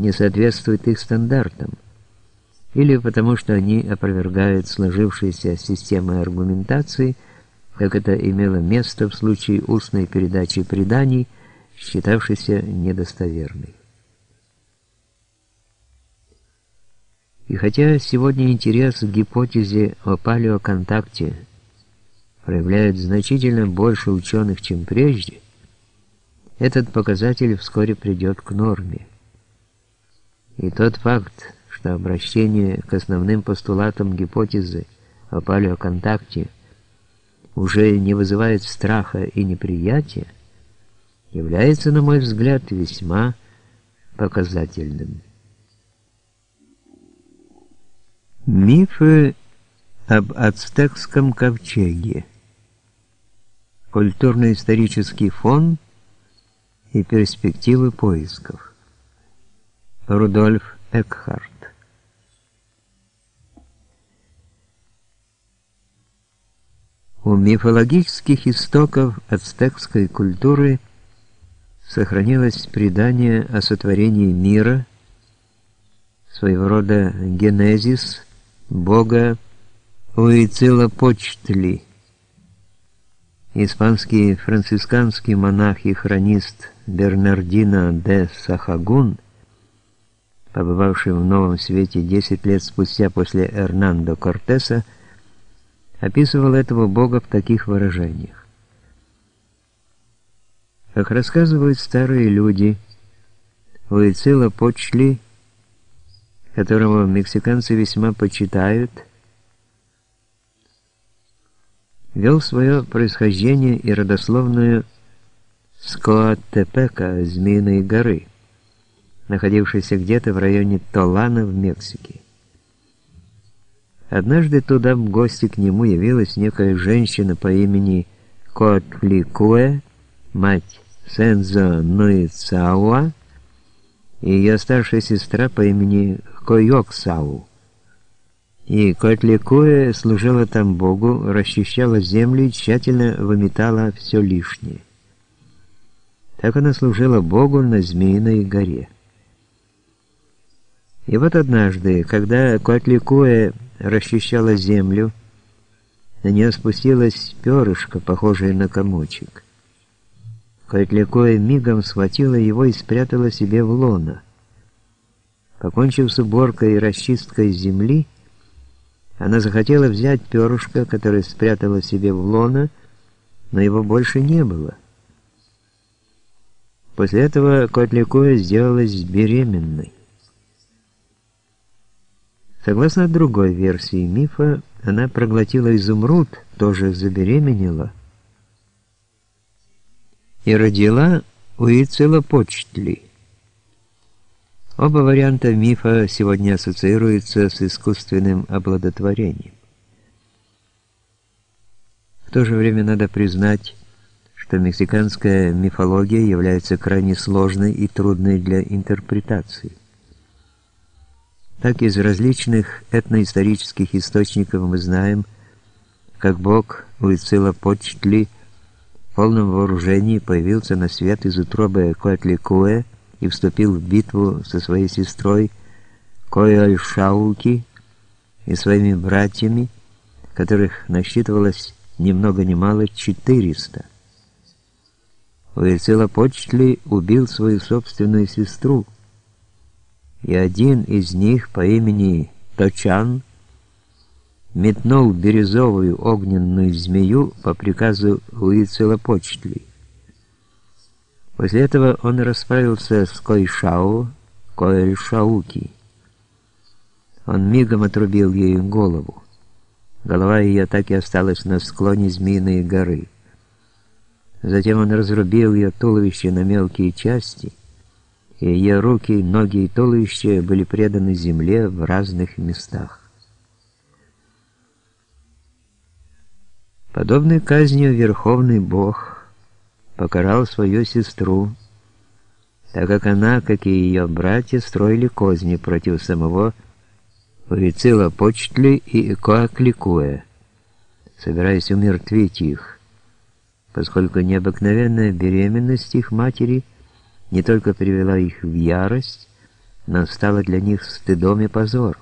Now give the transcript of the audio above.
не соответствует их стандартам, или потому что они опровергают сложившиеся системы аргументации, как это имело место в случае устной передачи преданий, считавшейся недостоверной. И хотя сегодня интерес к гипотезе о палеоконтакте проявляет значительно больше ученых, чем прежде, этот показатель вскоре придет к норме. И тот факт, что обращение к основным постулатам гипотезы о палеоконтакте уже не вызывает страха и неприятия, является, на мой взгляд, весьма показательным. Мифы об ацтекском ковчеге. Культурно-исторический фон и перспективы поисков. Рудольф Экхарт. У мифологических истоков ацтекской культуры сохранилось предание о сотворении мира, своего рода генезис – бога Уицилопочтли. Испанский францисканский монах и хронист Бернардино де Сахагун, побывавший в Новом Свете 10 лет спустя после Эрнандо Кортеса, описывал этого бога в таких выражениях. Как рассказывают старые люди, Уицилопочли – которого мексиканцы весьма почитают, вел свое происхождение и родословную с Коатепека, Змеиной горы, находившейся где-то в районе Толана в Мексике. Однажды туда в гости к нему явилась некая женщина по имени Котликуэ, мать Сензо Нуицауа, и ее старшая сестра по имени Койоксау. И Котликуэ служила там Богу, расчищала землю и тщательно выметала все лишнее. Так она служила Богу на Змеиной горе. И вот однажды, когда Котликуэ расчищала землю, на нее спустилась перышко, похожее на комочек. Котликуэ мигом схватила его и спрятала себе в лоно. Покончив с уборкой и расчисткой земли, она захотела взять перышко, которое спрятала себе в лоно, но его больше не было. После этого Котлякоя сделалась беременной. Согласно другой версии мифа, она проглотила изумруд, тоже забеременела, и родила Уицелопочтли. Оба варианта мифа сегодня ассоциируются с искусственным оплодотворением. В то же время надо признать, что мексиканская мифология является крайне сложной и трудной для интерпретации. Так из различных этноисторических источников мы знаем, как бог Уицилопочтли в полном вооружении появился на свет из утробы Коатликуэ, и вступил в битву со своей сестрой Коэль-Шауки и своими братьями, которых насчитывалось ни много ни мало 400. Уицелопочтли убил свою собственную сестру, и один из них по имени Точан метнул бирюзовую огненную змею по приказу Уицелопочтли. После этого он расправился с Койшау, Коэльшауки. Он мигом отрубил ей голову. Голова ее так и осталась на склоне Змеиной горы. Затем он разрубил ее туловище на мелкие части, и ее руки, ноги и туловище были преданы земле в разных местах. Подобной казнью Верховный Бог покарал свою сестру, так как она, как и ее братья, строили козни против самого Вицила Почтли и Коакликуэ, собираясь умертвить их, поскольку необыкновенная беременность их матери не только привела их в ярость, но стало для них стыдом и позором.